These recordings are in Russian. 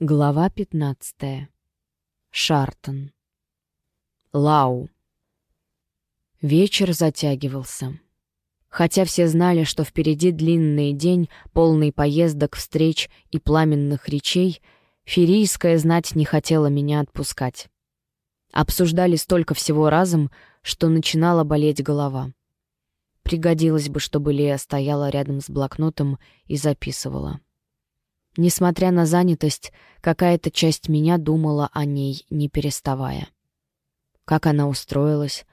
Глава 15. Шартон. Лау. Вечер затягивался. Хотя все знали, что впереди длинный день, полный поездок, встреч и пламенных речей, ферийская знать не хотела меня отпускать. Обсуждали столько всего разом, что начинала болеть голова. Пригодилось бы, чтобы Лея стояла рядом с блокнотом и записывала. Несмотря на занятость, какая-то часть меня думала о ней, не переставая. Как она устроилась,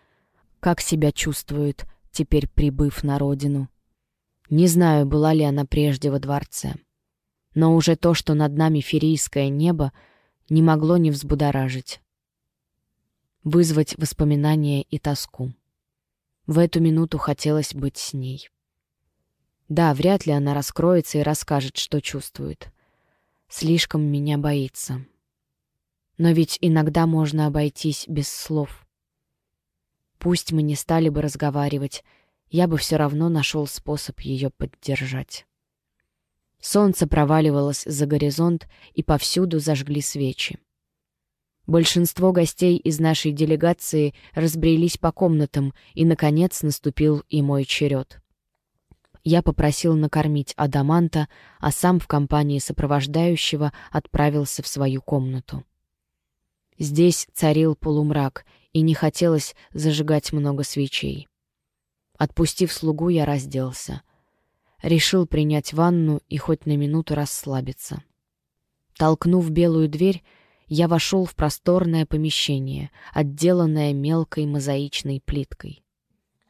как себя чувствует, теперь прибыв на родину. Не знаю, была ли она прежде во дворце. Но уже то, что над нами ферийское небо, не могло не взбудоражить. Вызвать воспоминания и тоску. В эту минуту хотелось быть с ней. Да, вряд ли она раскроется и расскажет, что чувствует. Слишком меня боится. Но ведь иногда можно обойтись без слов. Пусть мы не стали бы разговаривать, я бы все равно нашел способ ее поддержать. Солнце проваливалось за горизонт, и повсюду зажгли свечи. Большинство гостей из нашей делегации разбрелись по комнатам, и, наконец, наступил и мой черед. Я попросил накормить Адаманта, а сам в компании сопровождающего отправился в свою комнату. Здесь царил полумрак, и не хотелось зажигать много свечей. Отпустив слугу, я разделся. Решил принять ванну и хоть на минуту расслабиться. Толкнув белую дверь, я вошел в просторное помещение, отделанное мелкой мозаичной плиткой.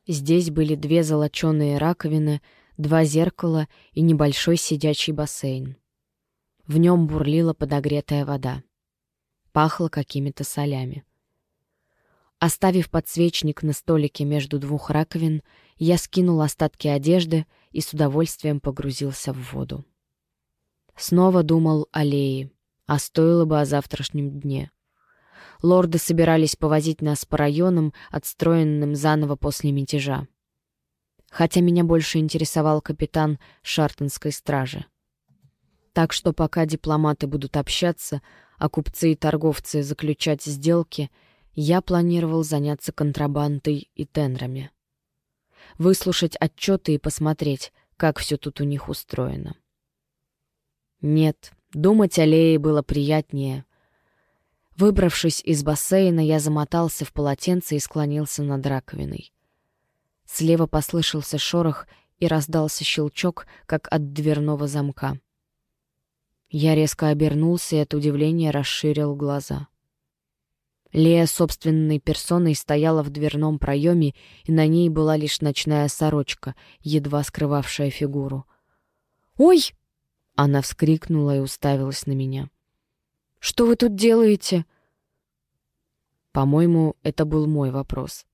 Здесь были две золоченые раковины, два зеркала и небольшой сидячий бассейн. В нем бурлила подогретая вода. Пахло какими-то солями. Оставив подсвечник на столике между двух раковин, я скинул остатки одежды и с удовольствием погрузился в воду. Снова думал о Лее а стоило бы о завтрашнем дне. Лорды собирались повозить нас по районам, отстроенным заново после мятежа. Хотя меня больше интересовал капитан Шартонской стражи. Так что пока дипломаты будут общаться, а купцы и торговцы заключать сделки, я планировал заняться контрабандой и тенрами. Выслушать отчеты и посмотреть, как все тут у них устроено. Нет, Думать о Лее было приятнее. Выбравшись из бассейна, я замотался в полотенце и склонился над раковиной. Слева послышался шорох и раздался щелчок, как от дверного замка. Я резко обернулся и от удивления расширил глаза. Лея собственной персоной стояла в дверном проеме, и на ней была лишь ночная сорочка, едва скрывавшая фигуру. «Ой!» Она вскрикнула и уставилась на меня. «Что вы тут делаете?» По-моему, это был мой вопрос.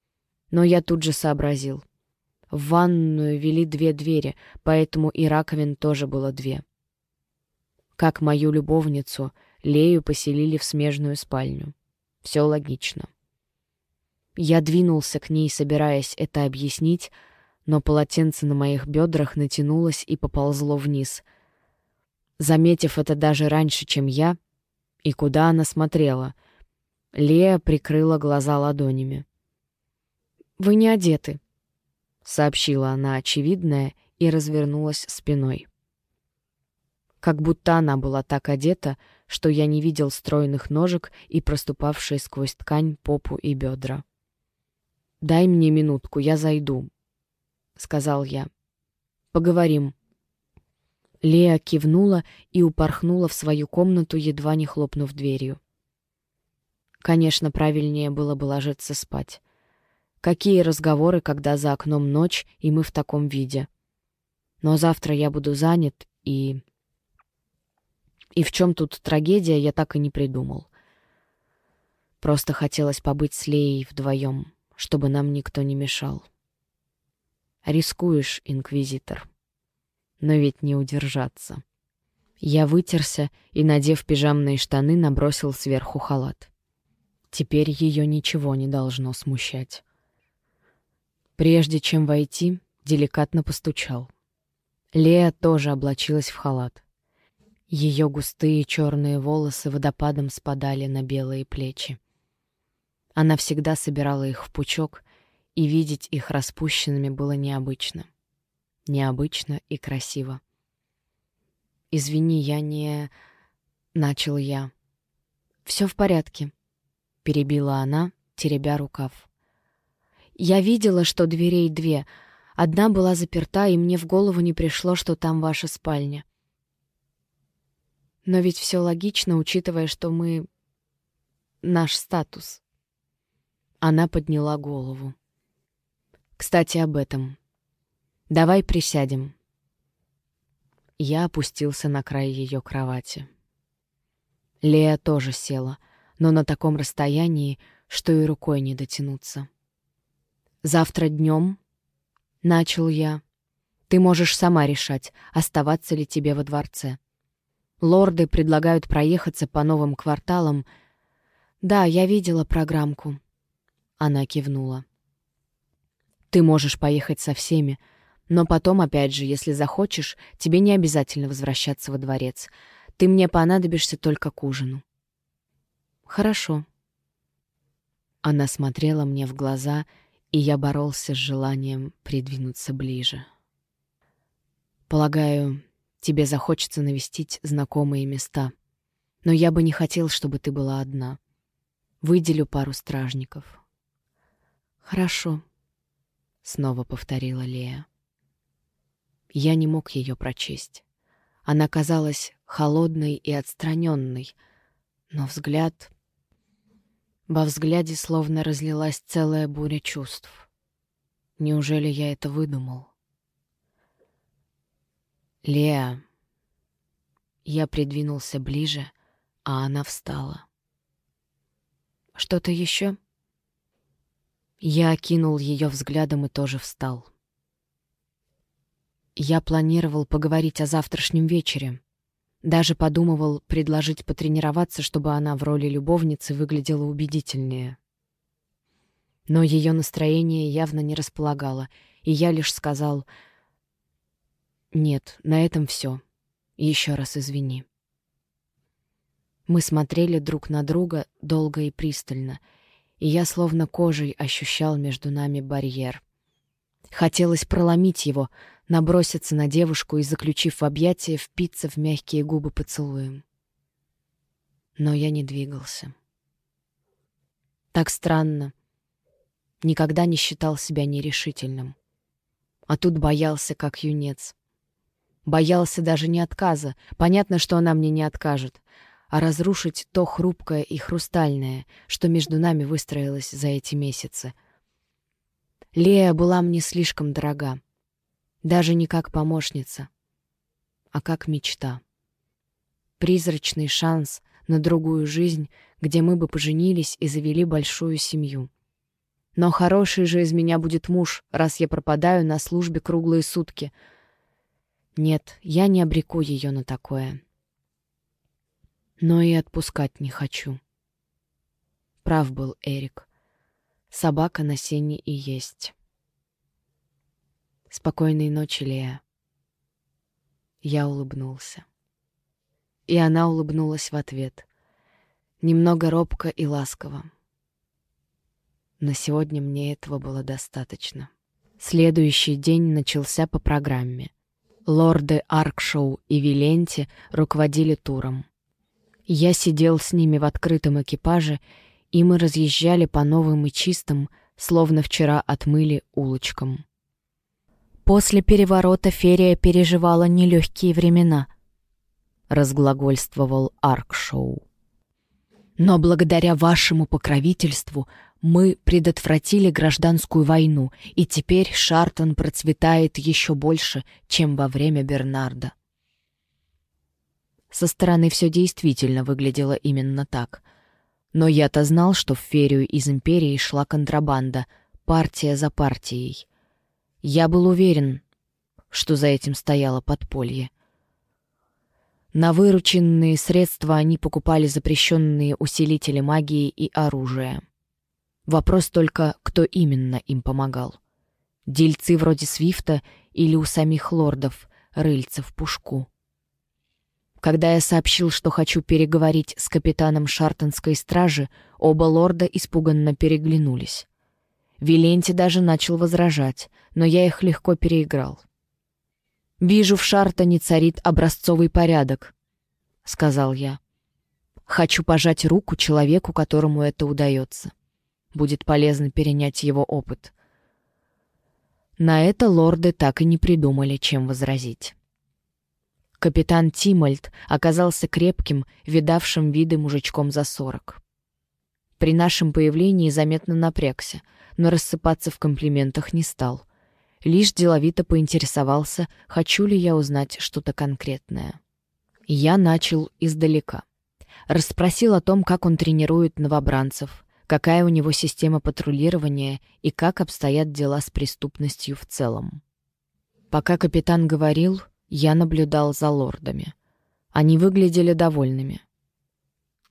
Но я тут же сообразил. В ванную вели две двери, поэтому и раковин тоже было две. Как мою любовницу, Лею поселили в смежную спальню. Все логично. Я двинулся к ней, собираясь это объяснить, но полотенце на моих бедрах натянулось и поползло вниз — Заметив это даже раньше, чем я, и куда она смотрела, Лея прикрыла глаза ладонями. «Вы не одеты», — сообщила она очевидное и развернулась спиной. Как будто она была так одета, что я не видел стройных ножек и проступавшие сквозь ткань попу и бедра. «Дай мне минутку, я зайду», — сказал я. «Поговорим». Лея кивнула и упорхнула в свою комнату, едва не хлопнув дверью. Конечно, правильнее было бы ложиться спать. Какие разговоры, когда за окном ночь, и мы в таком виде. Но завтра я буду занят, и... И в чем тут трагедия, я так и не придумал. Просто хотелось побыть с Леей вдвоем, чтобы нам никто не мешал. Рискуешь, инквизитор но ведь не удержаться. Я вытерся и, надев пижамные штаны, набросил сверху халат. Теперь ее ничего не должно смущать. Прежде чем войти, деликатно постучал. Лея тоже облачилась в халат. Ее густые черные волосы водопадом спадали на белые плечи. Она всегда собирала их в пучок, и видеть их распущенными было необычно. Необычно и красиво. «Извини, я не...» — начал я. «Все в порядке», — перебила она, теребя рукав. «Я видела, что дверей две. Одна была заперта, и мне в голову не пришло, что там ваша спальня. Но ведь все логично, учитывая, что мы... наш статус. Она подняла голову. Кстати, об этом. Давай присядем. Я опустился на край ее кровати. Лея тоже села, но на таком расстоянии, что и рукой не дотянуться. «Завтра днем, начал я, — ты можешь сама решать, оставаться ли тебе во дворце. Лорды предлагают проехаться по новым кварталам. Да, я видела программку. Она кивнула. Ты можешь поехать со всеми, но потом, опять же, если захочешь, тебе не обязательно возвращаться во дворец. Ты мне понадобишься только к ужину. Хорошо. Она смотрела мне в глаза, и я боролся с желанием придвинуться ближе. Полагаю, Тебе захочется навестить знакомые места. Но я бы не хотел, чтобы ты была одна. Выделю пару стражников. Хорошо, — снова повторила Лея. Я не мог ее прочесть. Она казалась холодной и отстраненной, но взгляд... Во взгляде словно разлилась целая буря чувств. Неужели я это выдумал? «Леа». Я придвинулся ближе, а она встала. «Что-то еще?» Я окинул ее взглядом и тоже встал. Я планировал поговорить о завтрашнем вечере. Даже подумывал предложить потренироваться, чтобы она в роли любовницы выглядела убедительнее. Но ее настроение явно не располагало, и я лишь сказал — нет, на этом все. Еще раз извини. Мы смотрели друг на друга долго и пристально, и я словно кожей ощущал между нами барьер. Хотелось проломить его, наброситься на девушку и, заключив в объятия, впиться в мягкие губы поцелуем. Но я не двигался. Так странно. Никогда не считал себя нерешительным. А тут боялся, как юнец. Боялся даже не отказа. Понятно, что она мне не откажет. А разрушить то хрупкое и хрустальное, что между нами выстроилось за эти месяцы. Лея была мне слишком дорога. Даже не как помощница, а как мечта. Призрачный шанс на другую жизнь, где мы бы поженились и завели большую семью. Но хороший же из меня будет муж, раз я пропадаю на службе круглые сутки — нет, я не обреку ее на такое. Но и отпускать не хочу. Прав был Эрик. Собака на сене и есть. Спокойной ночи, Лея. Я улыбнулся. И она улыбнулась в ответ. Немного робко и ласково. На сегодня мне этого было достаточно. Следующий день начался по программе — Лорды Аркшоу и Виленти руководили туром. Я сидел с ними в открытом экипаже, и мы разъезжали по новым и чистым, словно вчера отмыли улочкам. «После переворота Ферия переживала нелегкие времена», — разглагольствовал Аркшоу. «Но благодаря вашему покровительству мы предотвратили гражданскую войну, и теперь Шартон процветает еще больше, чем во время Бернарда. Со стороны все действительно выглядело именно так. Но я-то знал, что в Ферию из Империи шла контрабанда, партия за партией. Я был уверен, что за этим стояло подполье. На вырученные средства они покупали запрещенные усилители магии и оружие. Вопрос только, кто именно им помогал. Дельцы вроде Свифта или у самих лордов, рыльца в пушку. Когда я сообщил, что хочу переговорить с капитаном Шартонской стражи, оба лорда испуганно переглянулись. Виленти даже начал возражать, но я их легко переиграл. «Вижу, в Шартоне царит образцовый порядок», — сказал я. «Хочу пожать руку человеку, которому это удается. Будет полезно перенять его опыт». На это лорды так и не придумали, чем возразить. Капитан Тимольд оказался крепким, видавшим виды мужичком за сорок. При нашем появлении заметно напрягся, но рассыпаться в комплиментах не стал — лишь деловито поинтересовался, хочу ли я узнать что-то конкретное. Я начал издалека. Расспросил о том, как он тренирует новобранцев, какая у него система патрулирования и как обстоят дела с преступностью в целом. Пока капитан говорил, я наблюдал за лордами. Они выглядели довольными.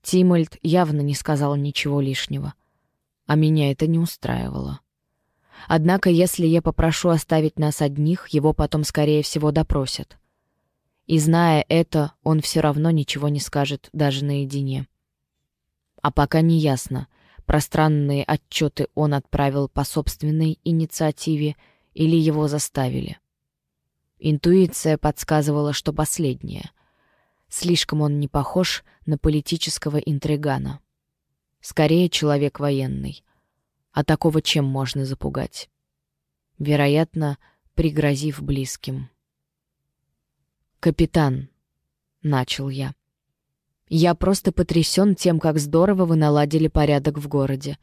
Тимольд явно не сказал ничего лишнего, а меня это не устраивало. Однако, если я попрошу оставить нас одних, его потом, скорее всего, допросят. И зная это, он все равно ничего не скажет даже наедине. А пока не ясно, пространные отчеты он отправил по собственной инициативе или его заставили. Интуиция подсказывала, что последнее. Слишком он не похож на политического интригана. Скорее, человек военный — а такого чем можно запугать? Вероятно, пригрозив близким. «Капитан», — начал я, — «я просто потрясен тем, как здорово вы наладили порядок в городе.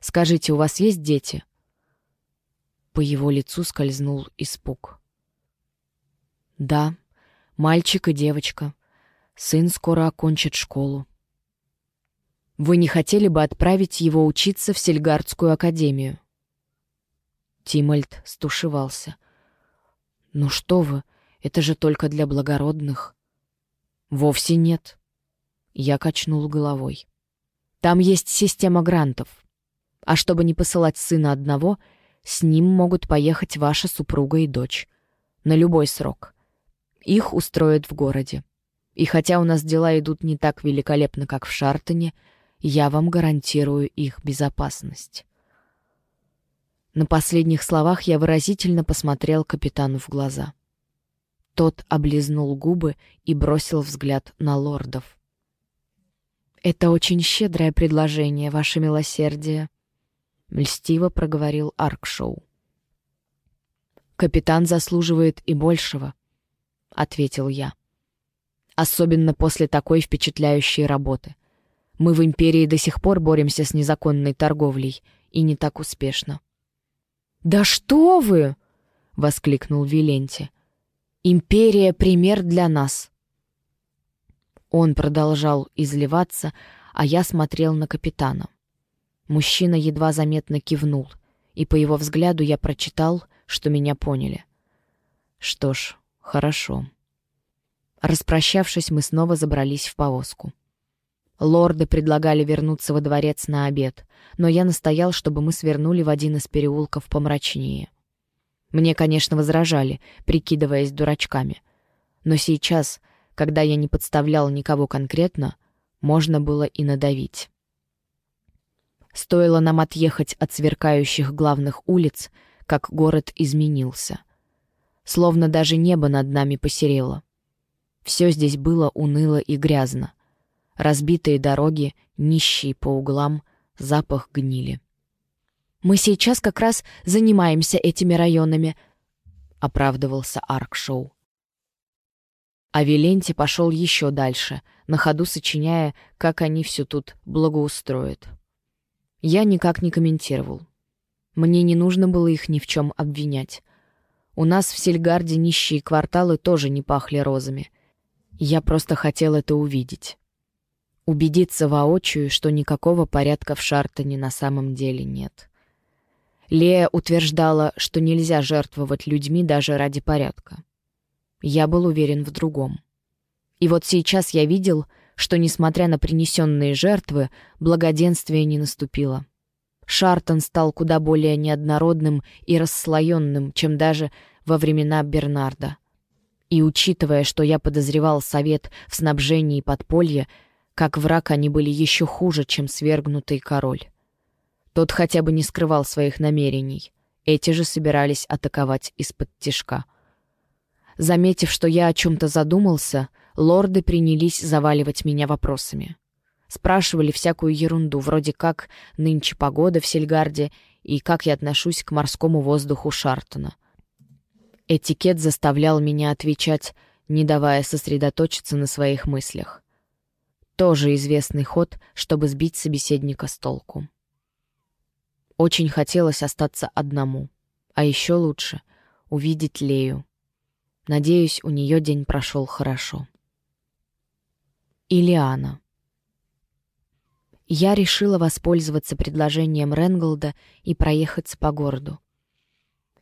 Скажите, у вас есть дети?» По его лицу скользнул испуг. «Да, мальчик и девочка. Сын скоро окончит школу. Вы не хотели бы отправить его учиться в Сельгардскую академию?» Тимальд стушевался. «Ну что вы, это же только для благородных». «Вовсе нет». Я качнул головой. «Там есть система грантов. А чтобы не посылать сына одного, с ним могут поехать ваша супруга и дочь. На любой срок. Их устроят в городе. И хотя у нас дела идут не так великолепно, как в Шартоне, — я вам гарантирую их безопасность. На последних словах я выразительно посмотрел капитану в глаза. Тот облизнул губы и бросил взгляд на лордов. «Это очень щедрое предложение, ваше милосердие», — льстиво проговорил Аркшоу. «Капитан заслуживает и большего», — ответил я. «Особенно после такой впечатляющей работы. Мы в империи до сих пор боремся с незаконной торговлей, и не так успешно. «Да что вы!» — воскликнул Виленти. «Империя — пример для нас». Он продолжал изливаться, а я смотрел на капитана. Мужчина едва заметно кивнул, и по его взгляду я прочитал, что меня поняли. Что ж, хорошо. Распрощавшись, мы снова забрались в повозку. Лорды предлагали вернуться во дворец на обед, но я настоял, чтобы мы свернули в один из переулков помрачнее. Мне, конечно, возражали, прикидываясь дурачками. Но сейчас, когда я не подставлял никого конкретно, можно было и надавить. Стоило нам отъехать от сверкающих главных улиц, как город изменился. Словно даже небо над нами посерело. Все здесь было уныло и грязно. Разбитые дороги, нищие по углам, запах гнили. «Мы сейчас как раз занимаемся этими районами», — оправдывался Аркшоу. А Виленти пошел еще дальше, на ходу сочиняя, как они все тут благоустроят. Я никак не комментировал. Мне не нужно было их ни в чем обвинять. У нас в Сельгарде нищие кварталы тоже не пахли розами. Я просто хотел это увидеть убедиться воочию, что никакого порядка в Шартоне на самом деле нет. Лея утверждала, что нельзя жертвовать людьми даже ради порядка. Я был уверен в другом. И вот сейчас я видел, что, несмотря на принесенные жертвы, благоденствие не наступило. Шартон стал куда более неоднородным и расслоенным, чем даже во времена Бернарда. И учитывая, что я подозревал совет в снабжении подполья, как враг они были еще хуже, чем свергнутый король. Тот хотя бы не скрывал своих намерений. Эти же собирались атаковать из-под тишка. Заметив, что я о чем-то задумался, лорды принялись заваливать меня вопросами. Спрашивали всякую ерунду, вроде как нынче погода в Сельгарде и как я отношусь к морскому воздуху Шартона. Этикет заставлял меня отвечать, не давая сосредоточиться на своих мыслях. Тоже известный ход, чтобы сбить собеседника с толку. Очень хотелось остаться одному, а еще лучше — увидеть Лею. Надеюсь, у нее день прошел хорошо. Илиана. Я решила воспользоваться предложением Ренголда и проехаться по городу.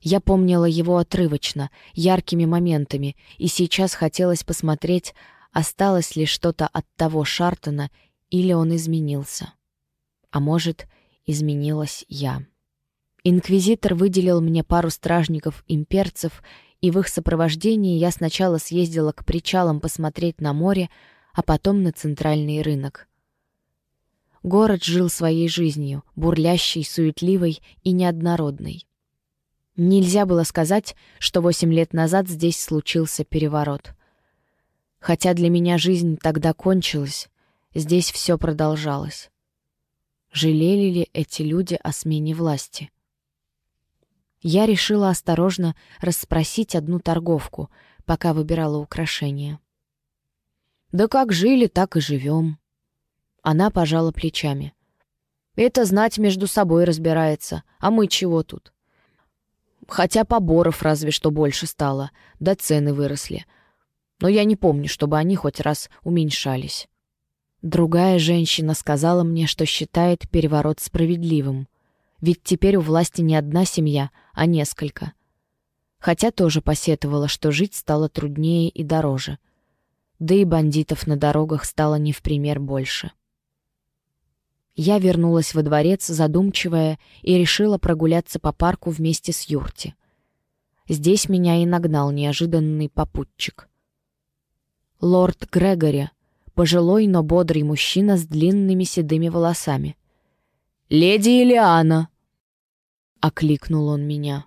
Я помнила его отрывочно, яркими моментами, и сейчас хотелось посмотреть, осталось ли что-то от того Шартона или он изменился. А может, изменилась я. Инквизитор выделил мне пару стражников-имперцев, и в их сопровождении я сначала съездила к причалам посмотреть на море, а потом на центральный рынок. Город жил своей жизнью, бурлящей, суетливой и неоднородной. Нельзя было сказать, что восемь лет назад здесь случился переворот. Хотя для меня жизнь тогда кончилась, здесь все продолжалось. Жалели ли эти люди о смене власти? Я решила осторожно расспросить одну торговку, пока выбирала украшения. «Да как жили, так и живем», она пожала плечами. «Это знать между собой разбирается, а мы чего тут?» Хотя поборов разве что больше стало, да цены выросли. Но я не помню, чтобы они хоть раз уменьшались. Другая женщина сказала мне, что считает переворот справедливым. Ведь теперь у власти не одна семья, а несколько. Хотя тоже посетовала, что жить стало труднее и дороже. Да и бандитов на дорогах стало не в пример больше. Я вернулась во дворец, задумчивая, и решила прогуляться по парку вместе с Юрти. Здесь меня и нагнал неожиданный попутчик. Лорд Грегори, пожилой, но бодрый мужчина с длинными седыми волосами. «Леди Илиана!» — окликнул он меня.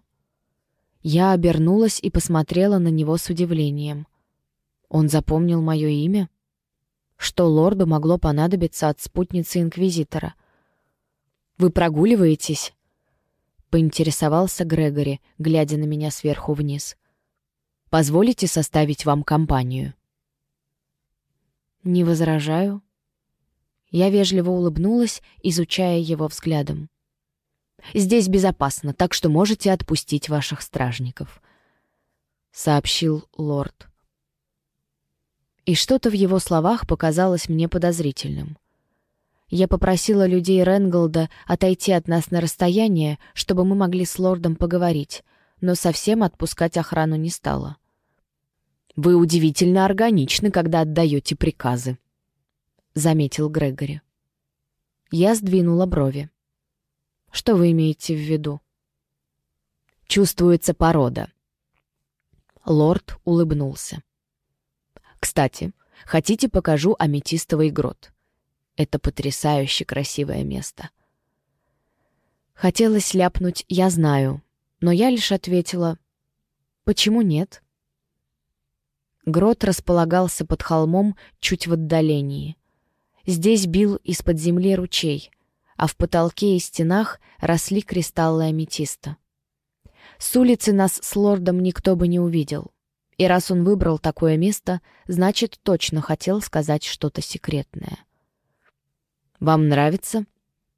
Я обернулась и посмотрела на него с удивлением. Он запомнил мое имя? что лорду могло понадобиться от спутницы Инквизитора. «Вы прогуливаетесь?» — поинтересовался Грегори, глядя на меня сверху вниз. «Позволите составить вам компанию?» «Не возражаю». Я вежливо улыбнулась, изучая его взглядом. «Здесь безопасно, так что можете отпустить ваших стражников», — сообщил лорд и что-то в его словах показалось мне подозрительным. Я попросила людей Ренголда отойти от нас на расстояние, чтобы мы могли с лордом поговорить, но совсем отпускать охрану не стала. «Вы удивительно органичны, когда отдаете приказы», — заметил Грегори. Я сдвинула брови. «Что вы имеете в виду?» «Чувствуется порода». Лорд улыбнулся. Кстати, хотите, покажу аметистовый грот. Это потрясающе красивое место. Хотелось ляпнуть «я знаю», но я лишь ответила «почему нет?» Грот располагался под холмом чуть в отдалении. Здесь бил из-под земли ручей, а в потолке и стенах росли кристаллы аметиста. С улицы нас с лордом никто бы не увидел. И раз он выбрал такое место, значит, точно хотел сказать что-то секретное. «Вам нравится?»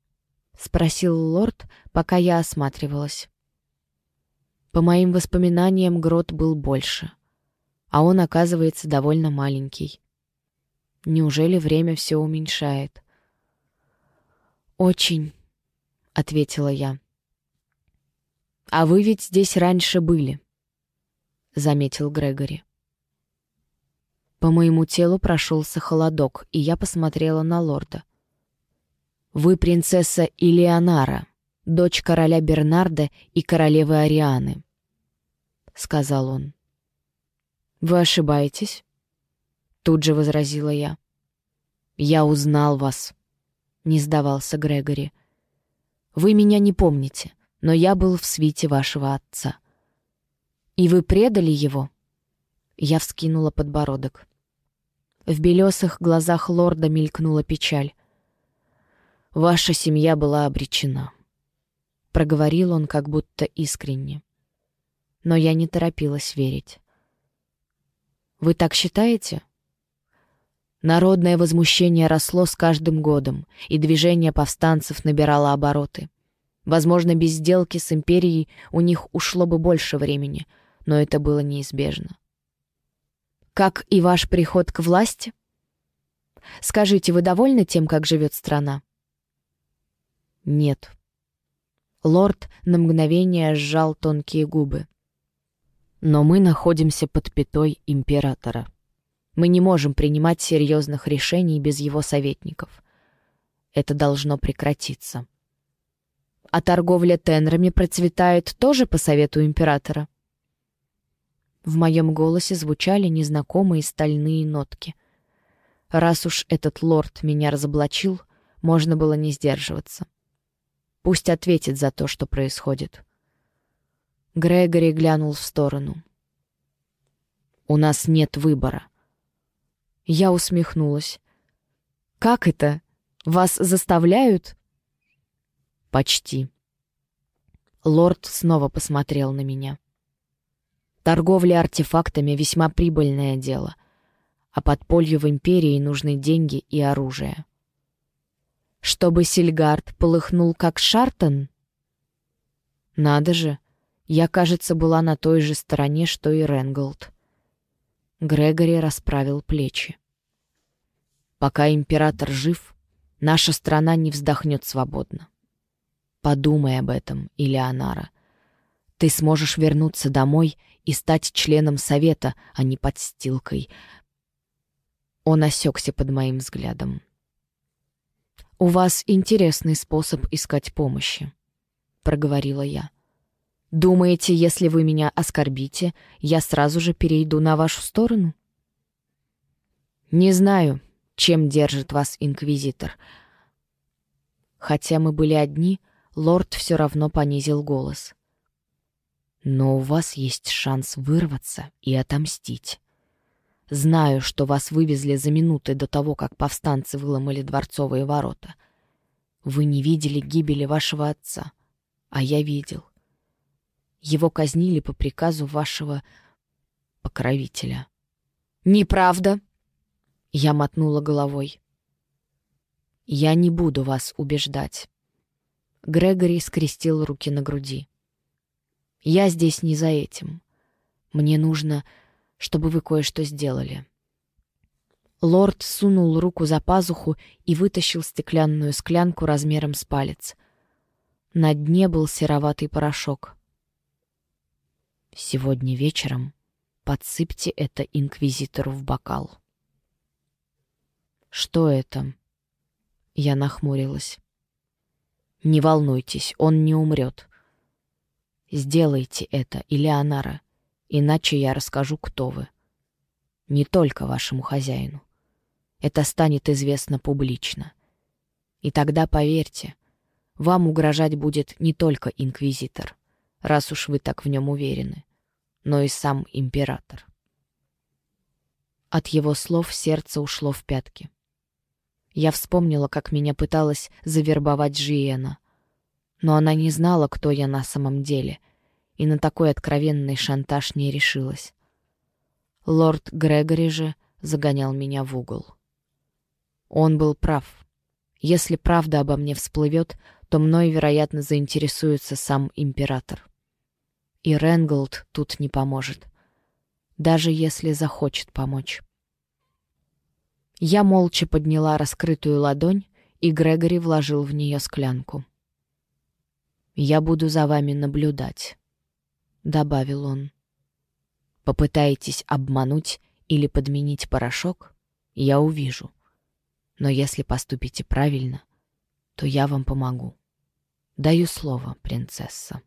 — спросил лорд, пока я осматривалась. По моим воспоминаниям, грот был больше, а он, оказывается, довольно маленький. Неужели время все уменьшает? «Очень», — ответила я. «А вы ведь здесь раньше были», — заметил Грегори. По моему телу прошелся холодок, и я посмотрела на лорда. «Вы принцесса Илеонара, дочь короля Бернарда и королевы Арианы», — сказал он. «Вы ошибаетесь», — тут же возразила я. «Я узнал вас», — не сдавался Грегори. «Вы меня не помните, но я был в свите вашего отца». «И вы предали его?» Я вскинула подбородок. В белесых глазах лорда мелькнула печаль. «Ваша семья была обречена», — проговорил он как будто искренне. Но я не торопилась верить. «Вы так считаете?» Народное возмущение росло с каждым годом, и движение повстанцев набирало обороты. Возможно, без сделки с империей у них ушло бы больше времени, но это было неизбежно. Как и ваш приход к власти? Скажите, вы довольны тем, как живет страна? Нет. Лорд на мгновение сжал тонкие губы. Но мы находимся под пятой императора. Мы не можем принимать серьезных решений без его советников. Это должно прекратиться. А торговля тенрами процветает тоже по совету императора? В моем голосе звучали незнакомые стальные нотки. Раз уж этот лорд меня разоблачил, можно было не сдерживаться. Пусть ответит за то, что происходит. Грегори глянул в сторону. «У нас нет выбора». Я усмехнулась. «Как это? Вас заставляют?» «Почти». Лорд снова посмотрел на меня. Торговля артефактами — весьма прибыльное дело, а подполью в Империи нужны деньги и оружие. Чтобы Сильгард полыхнул как Шартон? Надо же, я, кажется, была на той же стороне, что и Ренголд. Грегори расправил плечи. Пока император жив, наша страна не вздохнет свободно. Подумай об этом, Илеонара. Ты сможешь вернуться домой и стать членом совета, а не подстилкой. Он осекся под моим взглядом. «У вас интересный способ искать помощи», — проговорила я. «Думаете, если вы меня оскорбите, я сразу же перейду на вашу сторону?» «Не знаю, чем держит вас инквизитор». Хотя мы были одни, лорд все равно понизил голос. Но у вас есть шанс вырваться и отомстить. Знаю, что вас вывезли за минуты до того, как повстанцы выломали дворцовые ворота. Вы не видели гибели вашего отца, а я видел. Его казнили по приказу вашего покровителя. «Неправда!» Я мотнула головой. «Я не буду вас убеждать». Грегори скрестил руки на груди. Я здесь не за этим. Мне нужно, чтобы вы кое-что сделали». Лорд сунул руку за пазуху и вытащил стеклянную склянку размером с палец. На дне был сероватый порошок. «Сегодня вечером подсыпьте это инквизитору в бокал». «Что это?» Я нахмурилась. «Не волнуйтесь, он не умрет. Сделайте это, Илеонара, иначе я расскажу, кто вы. Не только вашему хозяину. Это станет известно публично. И тогда, поверьте, вам угрожать будет не только инквизитор, раз уж вы так в нем уверены, но и сам император. От его слов сердце ушло в пятки. Я вспомнила, как меня пыталась завербовать Жиена, но она не знала, кто я на самом деле, и на такой откровенный шантаж не решилась. Лорд Грегори же загонял меня в угол. Он был прав. Если правда обо мне всплывет, то мной, вероятно, заинтересуется сам император. И Ренголд тут не поможет, даже если захочет помочь. Я молча подняла раскрытую ладонь, и Грегори вложил в нее склянку. «Я буду за вами наблюдать», — добавил он. «Попытаетесь обмануть или подменить порошок, я увижу. Но если поступите правильно, то я вам помогу. Даю слово, принцесса».